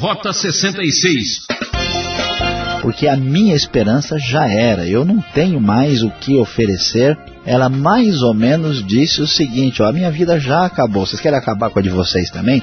Rota 66 porque a minha esperança já era, eu não tenho mais o que oferecer. Ela mais ou menos disse o seguinte, ó, a minha vida já acabou, vocês querem acabar com a de vocês também?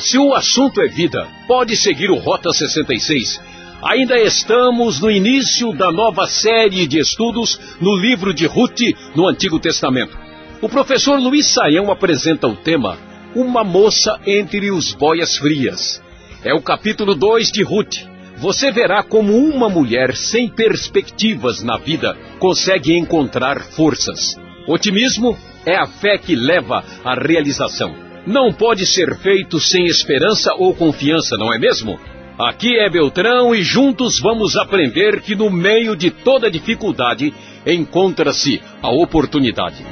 Se o assunto é vida, pode seguir o Rota 66. Ainda estamos no início da nova série de estudos no livro de Ruth no Antigo Testamento. O professor Luiz Saião apresenta o tema uma moça entre os boias frias. É o capítulo 2 de Ruth. Você verá como uma mulher sem perspectivas na vida consegue encontrar forças. Otimismo é a fé que leva à realização. Não pode ser feito sem esperança ou confiança, não é mesmo? Aqui é Beltrão e juntos vamos aprender que no meio de toda dificuldade encontra-se a oportunidade.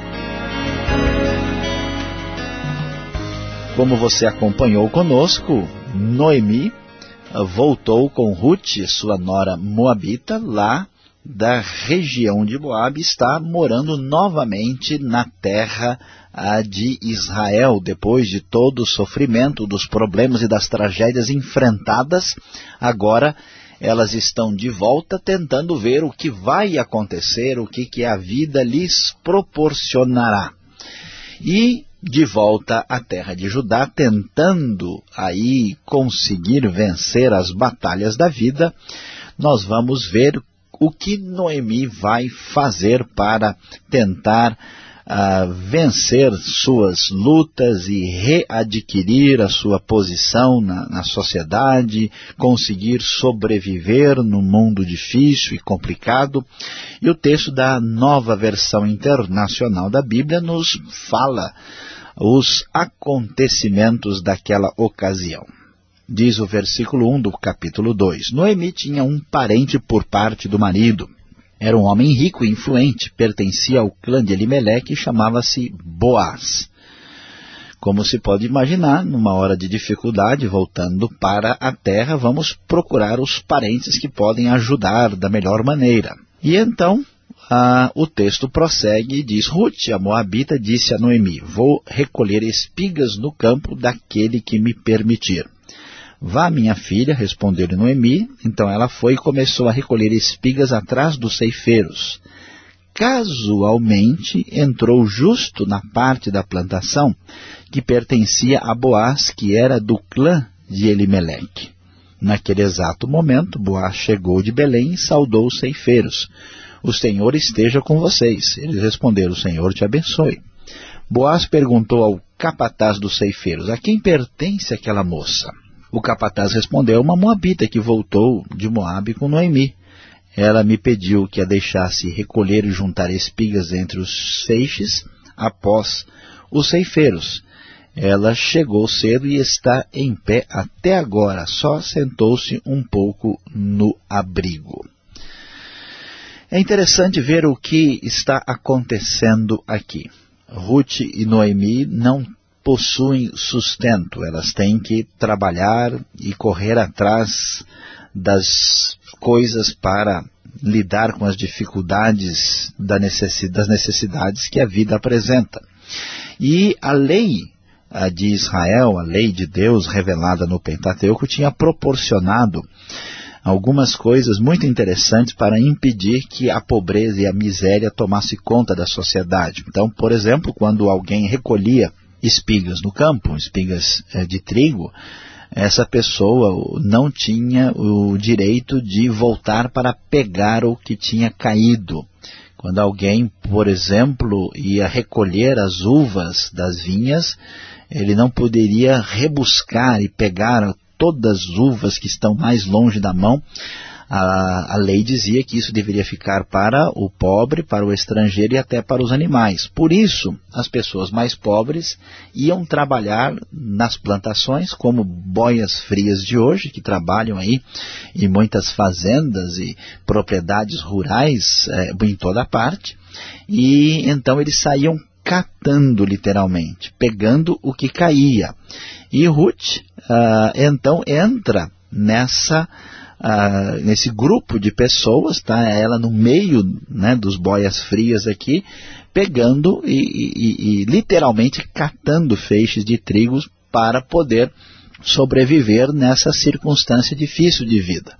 Como você acompanhou conosco, Noemi ah, voltou com Ruth, sua nora moabita, lá da região de Moab, está morando novamente na terra ah, de Israel, depois de todo o sofrimento, dos problemas e das tragédias enfrentadas, agora elas estão de volta tentando ver o que vai acontecer, o que, que a vida lhes proporcionará. E de volta à terra de Judá, tentando aí conseguir vencer as batalhas da vida, nós vamos ver o que Noemi vai fazer para tentar uh, vencer suas lutas e readquirir a sua posição na, na sociedade, conseguir sobreviver no mundo difícil e complicado. E o texto da nova versão internacional da Bíblia nos fala os acontecimentos daquela ocasião. Diz o versículo 1 do capítulo 2. Noemi tinha um parente por parte do marido. Era um homem rico e influente, pertencia ao clã de Elimelec e chamava-se Boaz. Como se pode imaginar, numa hora de dificuldade, voltando para a terra, vamos procurar os parentes que podem ajudar da melhor maneira. E então, ah, o texto prossegue e diz, Ruth, a Moabita, disse a Noemi, vou recolher espigas no campo daquele que me permitir. Vá, minha filha, respondeu-lhe Noemi. Então ela foi e começou a recolher espigas atrás dos ceifeiros. Casualmente entrou justo na parte da plantação que pertencia a Boaz, que era do clã de Elimeleque. Naquele exato momento, Boaz chegou de Belém e saudou os ceifeiros o Senhor esteja com vocês. Eles responderam, o Senhor te abençoe. Boaz perguntou ao capataz dos ceifeiros, a quem pertence aquela moça? O capataz respondeu, uma moabita que voltou de Moabe com Noemi. Ela me pediu que a deixasse recolher e juntar espigas entre os feixes após os ceifeiros. Ela chegou cedo e está em pé até agora, só sentou-se um pouco no abrigo. É interessante ver o que está acontecendo aqui. Ruth e Noemi não possuem sustento, elas têm que trabalhar e correr atrás das coisas para lidar com as dificuldades das necessidades que a vida apresenta. E a lei de Israel, a lei de Deus revelada no Pentateuco, tinha proporcionado algumas coisas muito interessantes para impedir que a pobreza e a miséria tomasse conta da sociedade. Então, por exemplo, quando alguém recolhia espigas no campo, espigas é, de trigo, essa pessoa não tinha o direito de voltar para pegar o que tinha caído. Quando alguém, por exemplo, ia recolher as uvas das vinhas, ele não poderia rebuscar e pegar todas as uvas que estão mais longe da mão, a, a, lei dizia que isso deveria ficar para o pobre, para o estrangeiro e até para os animais. Por isso, as pessoas mais pobres iam trabalhar nas plantações, como boias frias de hoje, que trabalham aí em muitas fazendas e propriedades rurais é, em toda parte. E então eles saíam catando literalmente, pegando o que caía. E Ruth, uh, então, entra nessa, nesse grupo de pessoas, tá? ela no meio né, dos boias frias aqui, pegando e, e, e literalmente catando feixes de trigo para poder sobreviver nessa circunstância difícil de vida.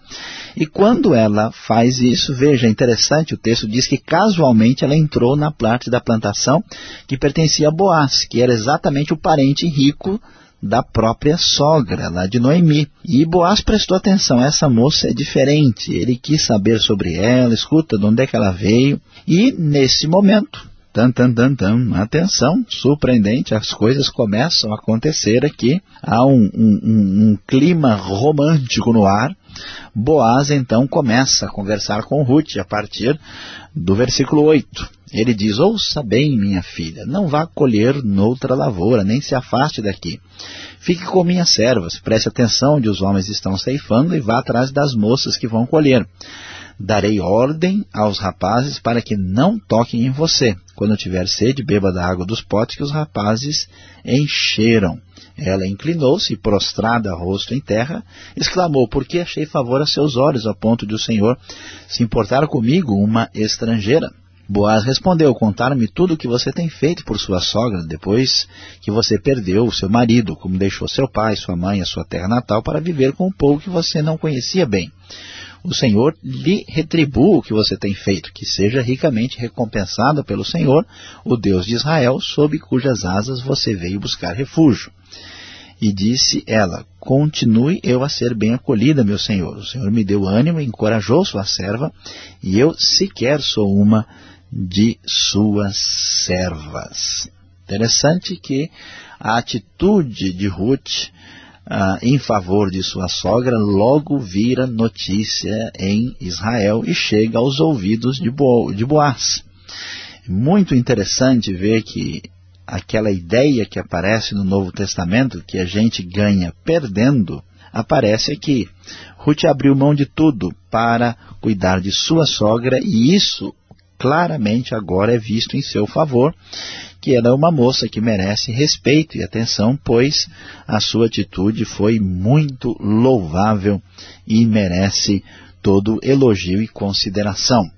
E quando ela faz isso, veja, é interessante, o texto diz que casualmente ela entrou na parte da plantação que pertencia a Boaz, que era exatamente o parente rico da própria sogra, lá de Noemi. E Boaz prestou atenção, essa moça é diferente, ele quis saber sobre ela, escuta de onde é que ela veio, e nesse momento, Tan, tan, tan, tan. Atenção, surpreendente, as coisas começam a acontecer aqui. Há um, um, um, um clima romântico no ar. Boaz então começa a conversar com Ruth a partir do versículo 8. Ele diz, ouça bem, minha filha, não vá colher noutra lavoura, nem se afaste daqui. Fique com minhas servas, preste atenção onde os homens estão ceifando e vá atrás das moças que vão colher. Darei ordem aos rapazes para que não toquem em você. Quando tiver sede, beba da água dos potes que os rapazes encheram. Ela inclinou-se prostrada, rosto em terra, exclamou, Por que achei favor a seus olhos, a ponto de o Senhor se importar comigo, uma estrangeira? Boaz respondeu, contar-me tudo o que você tem feito por sua sogra, depois que você perdeu o seu marido, como deixou seu pai, sua mãe, a sua terra natal, para viver com um povo que você não conhecia bem o Senhor lhe retribua o que você tem feito, que seja ricamente recompensado pelo Senhor, o Deus de Israel, sob cujas asas você veio buscar refúgio. E disse ela, continue eu a ser bem acolhida, meu Senhor. O Senhor me deu ânimo encorajou sua serva, e eu sequer sou uma de suas servas. Interessante que a atitude de Ruth ah, em favor de sua sogra, logo vira notícia em Israel e chega aos ouvidos de, Bo, de Boaz. Muito interessante ver que aquela ideia que aparece no Novo Testamento, que a gente ganha perdendo, aparece aqui. Ruth abriu mão de tudo para cuidar de sua sogra e isso claramente agora é visto em seu favor que ela é uma moça que merece respeito e atenção, pois a sua atitude foi muito louvável e merece todo elogio e consideração.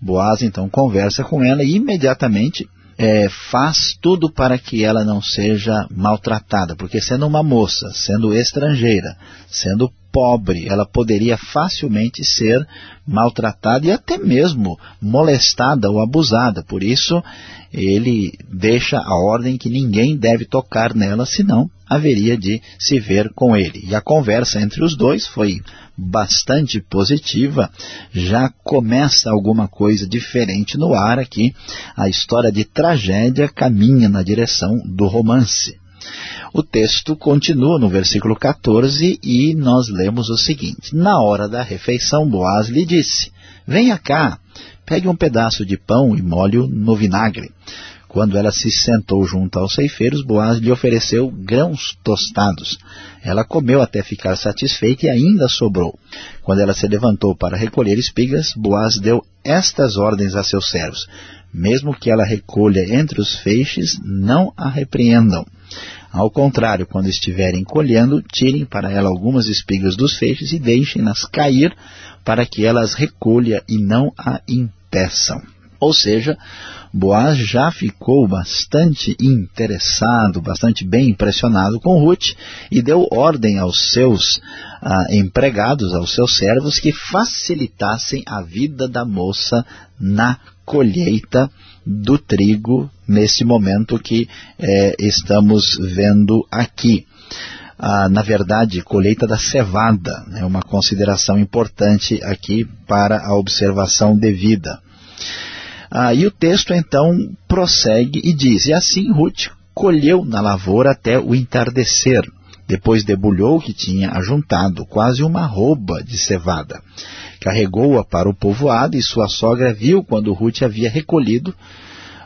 Boaz então conversa com ela e imediatamente é, faz tudo para que ela não seja maltratada, porque sendo uma moça, sendo estrangeira, sendo pobre, ela poderia facilmente ser maltratada e até mesmo molestada ou abusada. Por isso, ele deixa a ordem que ninguém deve tocar nela, senão haveria de se ver com ele. E a conversa entre os dois foi bastante positiva, já começa alguma coisa diferente no ar aqui, a história de tragédia caminha na direção do romance. O texto continua no versículo 14 e nós lemos o seguinte, Na hora da refeição, Boaz lhe disse, Venha cá, pegue um pedaço de pão e molhe-o no vinagre. Quando ela se sentou junto aos ceifeiros, Boaz lhe ofereceu grãos tostados. Ela comeu até ficar satisfeita e ainda sobrou. Quando ela se levantou para recolher espigas, Boaz deu estas ordens a seus servos. Mesmo que ela recolha entre os feixes, não a repreendam. Ao contrário, quando estiverem colhendo, tirem para ela algumas espigas dos feixes e deixem-nas cair para que elas recolha e não a impeçam. Ou seja, Boaz já ficou bastante interessado, bastante bem impressionado com Ruth e deu ordem aos seus ah, empregados, aos seus servos, que facilitassem a vida da moça na colheita do trigo nesse momento que é, estamos vendo aqui. Ah, na verdade, colheita da cevada, é uma consideração importante aqui para a observação devida. Ah, e o texto então prossegue e diz, e assim Ruth colheu na lavoura até o entardecer, depois debulhou o que tinha ajuntado, quase uma rouba de cevada. Carregou-a para o povoado e sua sogra viu quando Ruth havia recolhido,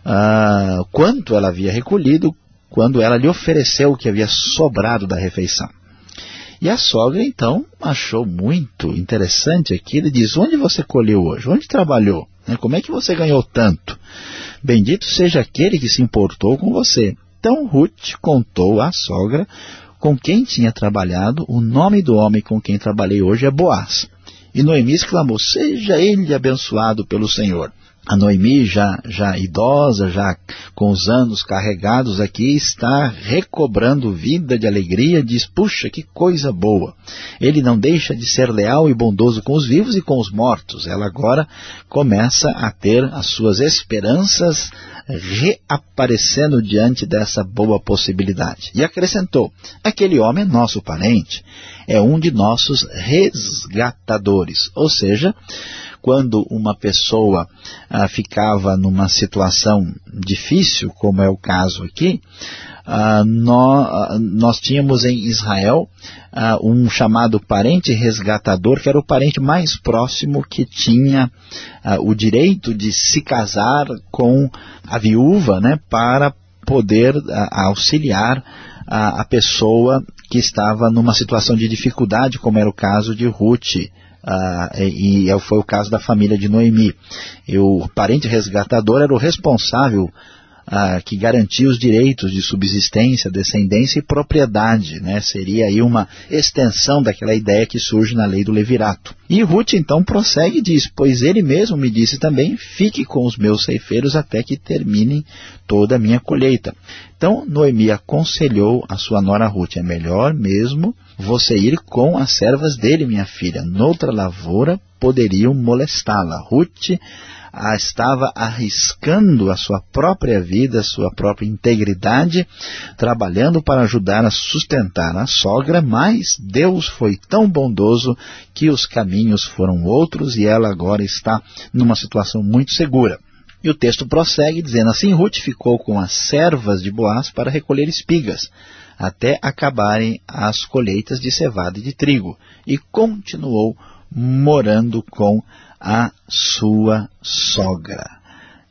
ah, quanto ela havia recolhido, quando ela lhe ofereceu o que havia sobrado da refeição. E a sogra, então, achou muito interessante aquilo e diz, onde você colheu hoje? Onde trabalhou? Né, como é que você ganhou tanto? Bendito seja aquele que se importou com você. Então Ruth contou à sogra com quem tinha trabalhado, o nome do homem com quem trabalhei hoje é Boaz. E Noemi exclamou, seja ele abençoado pelo Senhor. A Noemi, já, já idosa, já com os anos carregados aqui, está recobrando vida de alegria, diz, puxa, que coisa boa. Ele não deixa de ser leal e bondoso com os vivos e com os mortos. Ela agora começa a ter as suas esperanças reaparecendo diante dessa boa possibilidade. E acrescentou, aquele homem é nosso parente, é um de nossos resgatadores, ou seja, quando uma pessoa ah, ficava numa situação difícil, como é o caso aqui, ah, nós, ah, nós, tínhamos em Israel ah, um chamado parente resgatador, que era o parente mais próximo que tinha ah, o direito de se casar com a viúva, né, para poder ah, auxiliar a pessoa que estava numa situação de dificuldade, como era o caso de Ruth, ah, e, e foi o caso da família de Noemi. E o parente resgatador era o responsável ah, que garantia os direitos de subsistência, descendência e propriedade. Né? Seria aí uma extensão daquela ideia que surge na lei do levirato. E Ruth então prossegue e diz, pois ele mesmo me disse também, fique com os meus ceifeiros até que terminem toda a minha colheita. Então Noemi aconselhou a sua nora Ruth, é melhor mesmo você ir com as servas dele, minha filha. Noutra lavoura poderiam molestá-la. Ruth estava arriscando a sua própria vida, a sua própria integridade, trabalhando para ajudar a sustentar a sogra, mas Deus foi tão bondoso que os caminhos foram outros e ela agora está numa situação muito segura. E o texto prossegue dizendo, assim Ruth ficou com as servas de Boaz para recolher espigas, até acabarem as colheitas de cevada e de trigo, e continuou morando com a sua sogra.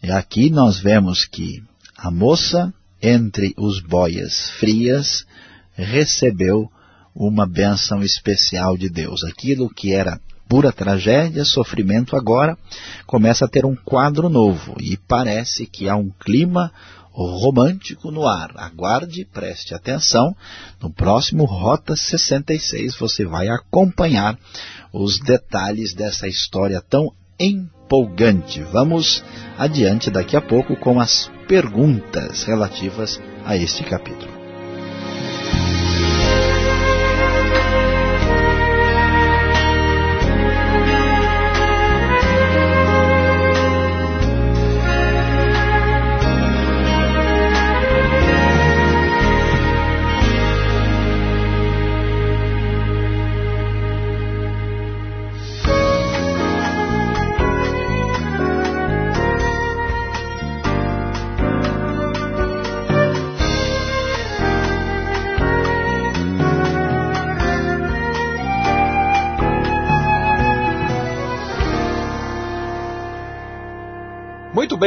E aqui nós vemos que a moça, entre os boias frias, recebeu uma bênção especial de Deus. Aquilo que era pura tragédia, sofrimento, agora começa a ter um quadro novo. E parece que há um clima romântico no ar. Aguarde, preste atenção. No próximo Rota 66 você vai acompanhar os detalhes dessa história tão empolgante. Vamos adiante daqui a pouco com as perguntas relativas a este capítulo.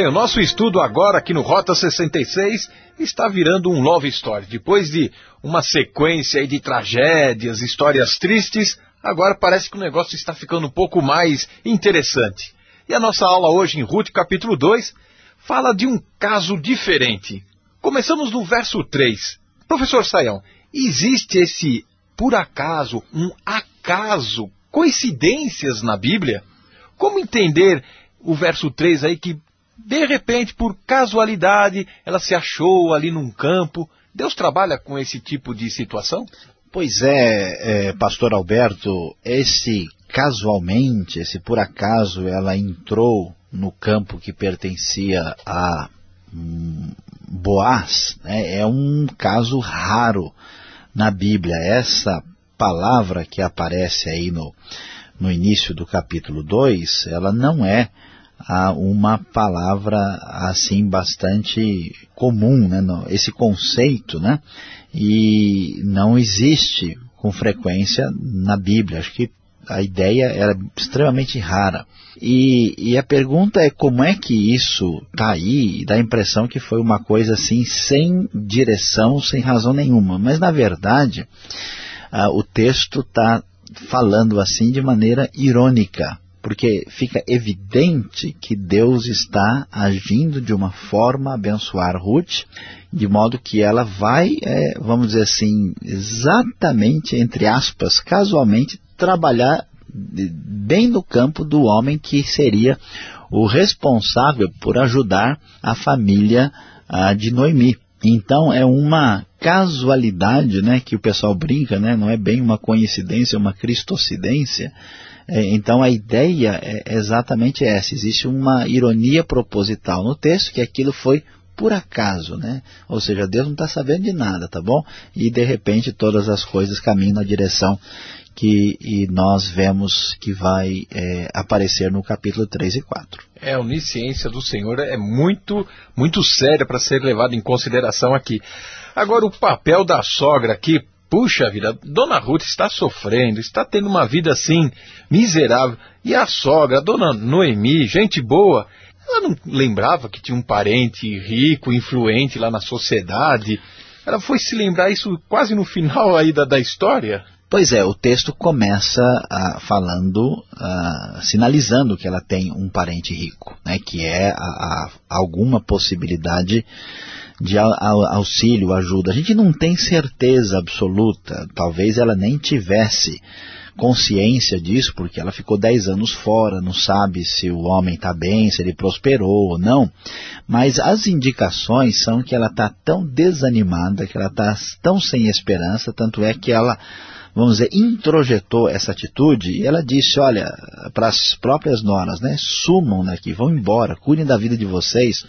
Bem, o nosso estudo agora aqui no Rota 66 está virando um love story. Depois de uma sequência de tragédias, histórias tristes, agora parece que o negócio está ficando um pouco mais interessante. E a nossa aula hoje em Ruth, capítulo 2, fala de um caso diferente. Começamos no verso 3. Professor Saião, existe esse, por acaso, um acaso, coincidências na Bíblia? Como entender o verso 3 aí que de repente, por casualidade, ela se achou ali num campo. Deus trabalha com esse tipo de situação? Pois é, é, pastor Alberto, esse casualmente, esse por acaso, ela entrou no campo que pertencia a hum, Boaz, né, é um caso raro na Bíblia. Essa palavra que aparece aí no, no início do capítulo 2, ela não é a uma palavra assim bastante comum, né? esse conceito, né? e não existe com frequência na Bíblia. Acho que a ideia era extremamente rara. E, e, a pergunta é como é que isso está aí e dá a impressão que foi uma coisa assim sem direção, sem razão nenhuma. Mas na verdade o texto está falando assim de maneira irônica porque fica evidente que Deus está agindo de uma forma a abençoar Ruth, de modo que ela vai, é, vamos dizer assim, exatamente, entre aspas, casualmente, trabalhar bem no campo do homem que seria o responsável por ajudar a família ah, de Noemi. Então é uma casualidade, né, que o pessoal brinca, né, não é bem uma coincidência, é uma cristocidência. É, então a ideia é exatamente essa, existe uma ironia proposital no texto, que aquilo foi por acaso, né? Ou seja, Deus não está sabendo de nada, tá bom? E de repente todas as coisas caminham na direção que nós vemos que vai é, aparecer no capítulo 3 e 4. É, a onisciência do Senhor é muito, muito séria para ser levada em consideração aqui. Agora, o papel da sogra aqui, puxa vida, Dona Ruth está sofrendo, está tendo uma vida assim, miserável. E a sogra, a Dona Noemi, gente boa, ela não lembrava que tinha um parente rico, influente lá na sociedade. Ela foi se lembrar isso quase no final aí da, da história. Pois é, o texto começa ah, falando, ah, sinalizando que ela tem um parente rico, né, que é a, a, alguma possibilidade de auxílio, ajuda. A gente não tem certeza absoluta, talvez ela nem tivesse consciência disso, porque ela ficou dez anos fora, não sabe se o homem está bem, se ele prosperou ou não, mas as indicações são que ela está tão desanimada, que ela está tão sem esperança, tanto é que ela vamos dizer, introjetou essa atitude e ela disse, olha, para as próprias noras, né, sumam daqui, vão embora, cuidem da vida de vocês,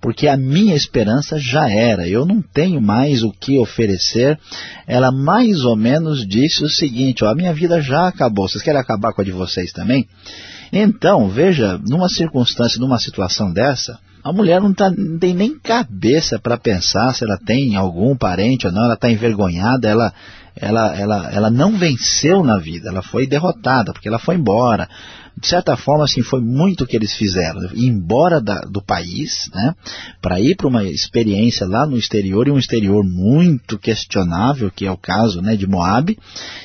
porque a minha esperança já era, eu não tenho mais o que oferecer. Ela mais ou menos disse o seguinte, ó, a minha vida já acabou, vocês querem acabar com a de vocês também? Então, veja, numa circunstância, numa situação dessa, a mulher não, tá, não tem nem cabeça para pensar se ela tem algum parente ou não, ela está envergonhada, ela, ela, ela, ela não venceu na vida, ela foi derrotada, porque ela foi embora. De certa forma, assim, foi muito o que eles fizeram. Ir embora da, do país, né, para ir para uma experiência lá no exterior, e um exterior muito questionável, que é o caso né, de Moab,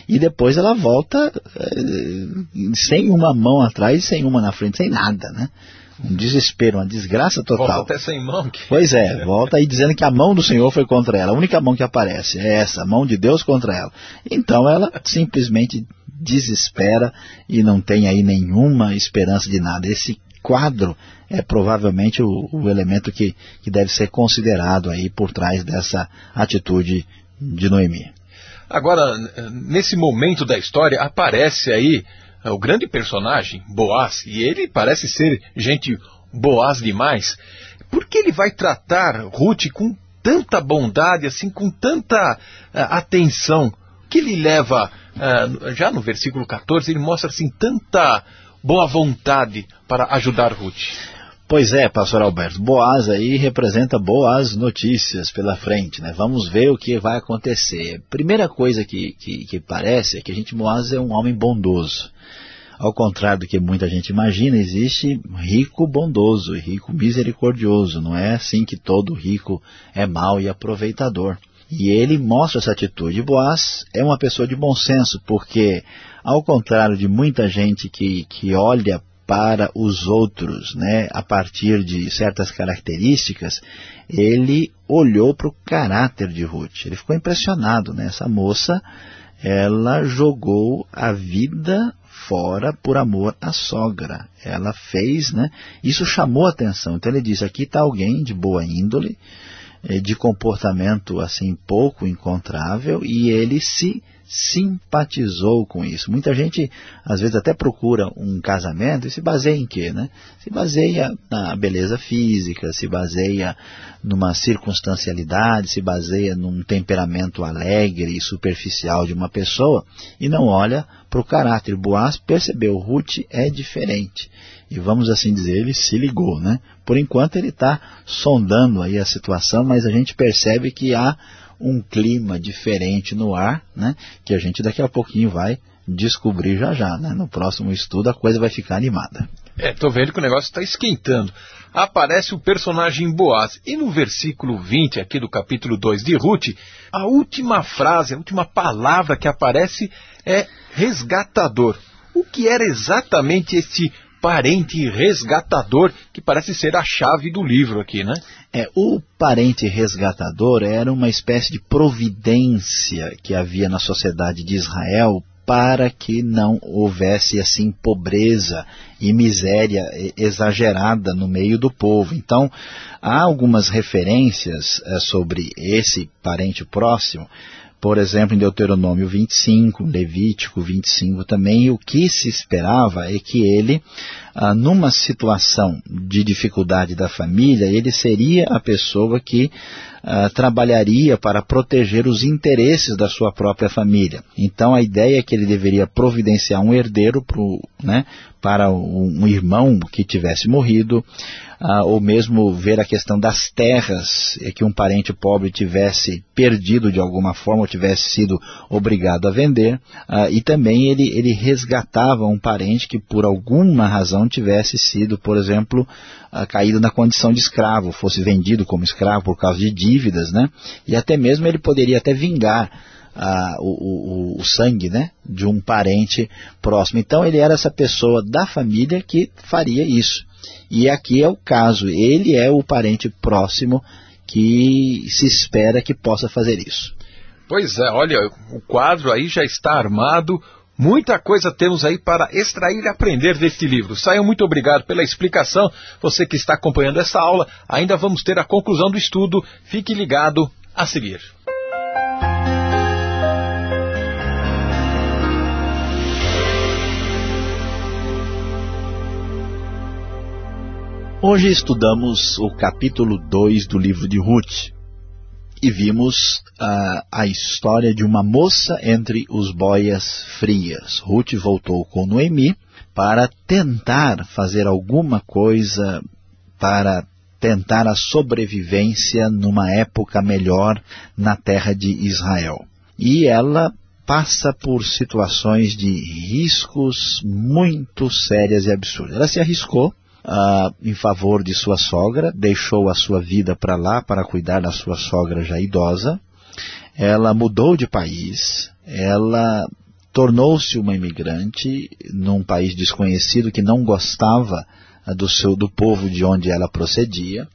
e depois ela volta eh, sem uma mão atrás sem uma na frente, sem nada, né? Um desespero, uma desgraça total. Volta até sem mão. Que... Pois é, volta aí dizendo que a mão do Senhor foi contra ela. A única mão que aparece é essa, a mão de Deus contra ela. Então ela simplesmente desespera e não tem aí nenhuma esperança de nada. Esse quadro é provavelmente o, o elemento que, que deve ser considerado aí por trás dessa atitude de Noemi. Agora, nesse momento da história, aparece aí o grande personagem, Boaz, e ele parece ser gente Boaz demais, por que ele vai tratar Ruth com tanta bondade, assim, com tanta uh, atenção? Que ele leva, uh, já no versículo 14, ele mostra assim tanta boa vontade para ajudar Ruth. Pois é, pastor Alberto, Boaz aí representa boas notícias pela frente, né? Vamos ver o que vai acontecer. Primeira coisa que, que, que parece é que a gente, Boaz é um homem bondoso. Ao contrário do que muita gente imagina, existe rico bondoso e rico misericordioso. Não é assim que todo rico é mau e aproveitador. E ele mostra essa atitude. Boaz é uma pessoa de bom senso, porque, ao contrário de muita gente que, que olha para os outros, né, a partir de certas características, ele olhou para o caráter de Ruth. Ele ficou impressionado, né? Essa moça, ela jogou a vida fora por amor à sogra. Ela fez, né? Isso chamou atenção. Então ele disse, aqui está alguém de boa índole, eh, de comportamento assim pouco encontrável, e ele se simpatizou com isso. Muita gente, às vezes, até procura um casamento e se baseia em quê? Né? Se baseia na beleza física, se baseia numa circunstancialidade, se baseia num temperamento alegre e superficial de uma pessoa e não olha para o caráter. Boaz percebeu, Ruth é diferente. E vamos assim dizer, ele se ligou. Né? Por enquanto ele está sondando aí a situação, mas a gente percebe que há um clima diferente no ar, né, que a gente daqui a pouquinho vai descobrir já já. Né? No próximo estudo a coisa vai ficar animada. É, tô vendo que o negócio está esquentando. Aparece o personagem Boaz. E no versículo 20 aqui do capítulo 2 de Ruth, a última frase, a última palavra que aparece é resgatador. O que era exatamente este parente resgatador, que parece ser a chave do livro aqui, né? É, o parente resgatador era uma espécie de providência que havia na sociedade de Israel para que não houvesse assim pobreza e miséria exagerada no meio do povo. Então, há algumas referências é, sobre esse parente próximo, por exemplo, em Deuteronômio 25, Levítico 25 também, o que se esperava é que ele, ah, numa situação de dificuldade da família, ele seria a pessoa que ah, trabalharia para proteger os interesses da sua própria família. Então a ideia é que ele deveria providenciar um herdeiro pro, né, para um irmão que tivesse morrido, ah, ou mesmo ver a questão das terras é que um parente pobre tivesse perdido de alguma forma, ou tivesse sido obrigado a vender, ah, e também ele, ele resgatava um parente que por alguma razão tivesse sido, por exemplo, ah, caído na condição de escravo, fosse vendido como escravo por causa de dívidas, né? e até mesmo ele poderia até vingar ah, o, o, o, sangue né, de um parente próximo. Então ele era essa pessoa da família que faria isso. E aqui é o caso, ele é o parente próximo que se espera que possa fazer isso. Pois é, olha, o quadro aí já está armado, Muita coisa temos aí para extrair e aprender deste livro. Saiam muito obrigado pela explicação. Você que está acompanhando essa aula, ainda vamos ter a conclusão do estudo. Fique ligado a seguir. Hoje estudamos o capítulo 2 do livro de Ruth e vimos uh, a história de uma moça entre os boias frias. Ruth voltou com Noemi para tentar fazer alguma coisa para tentar a sobrevivência numa época melhor na terra de Israel. E ela passa por situações de riscos muito sérias e absurdas. Ela se arriscou em favor de sua sogra, deixou a sua vida para lá para cuidar da sua sogra já idosa. Ela mudou de país, ela tornou-se uma imigrante num país desconhecido que não gostava ah, do, seu, do povo de onde ela procedia.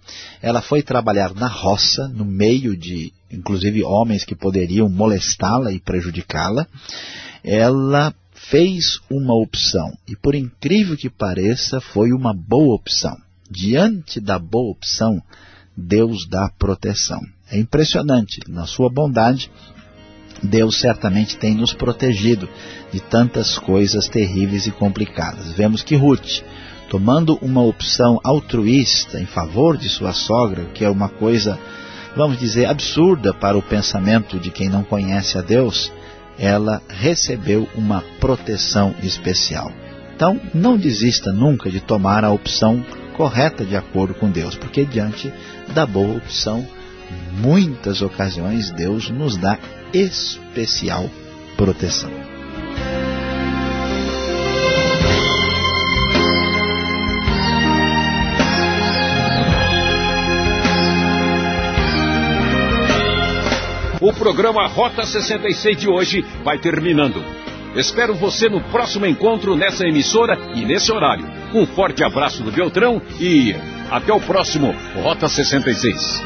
Ela foi trabalhar na roça, no meio de, inclusive, homens que poderiam molestá-la e prejudicá-la. Ela fez uma opção, e por incrível que pareça, foi uma boa opção. Diante da boa opção, Deus dá proteção. É impressionante, na sua bondade, Deus certamente tem nos protegido de tantas coisas terríveis e complicadas. Vemos que Ruth, tomando uma opção altruísta em favor de sua sogra, que é uma coisa, vamos dizer, absurda para o pensamento de quem não conhece a Deus, ela recebeu uma proteção especial. Então, não desista nunca de tomar a opção correta de acordo com Deus, porque diante da boa opção, muitas ocasiões Deus nos dá especial proteção. O programa Rota 66 de hoje vai terminando. Espero você no próximo encontro nessa emissora e nesse horário. Um forte abraço do Beltrão e até o próximo Rota 66.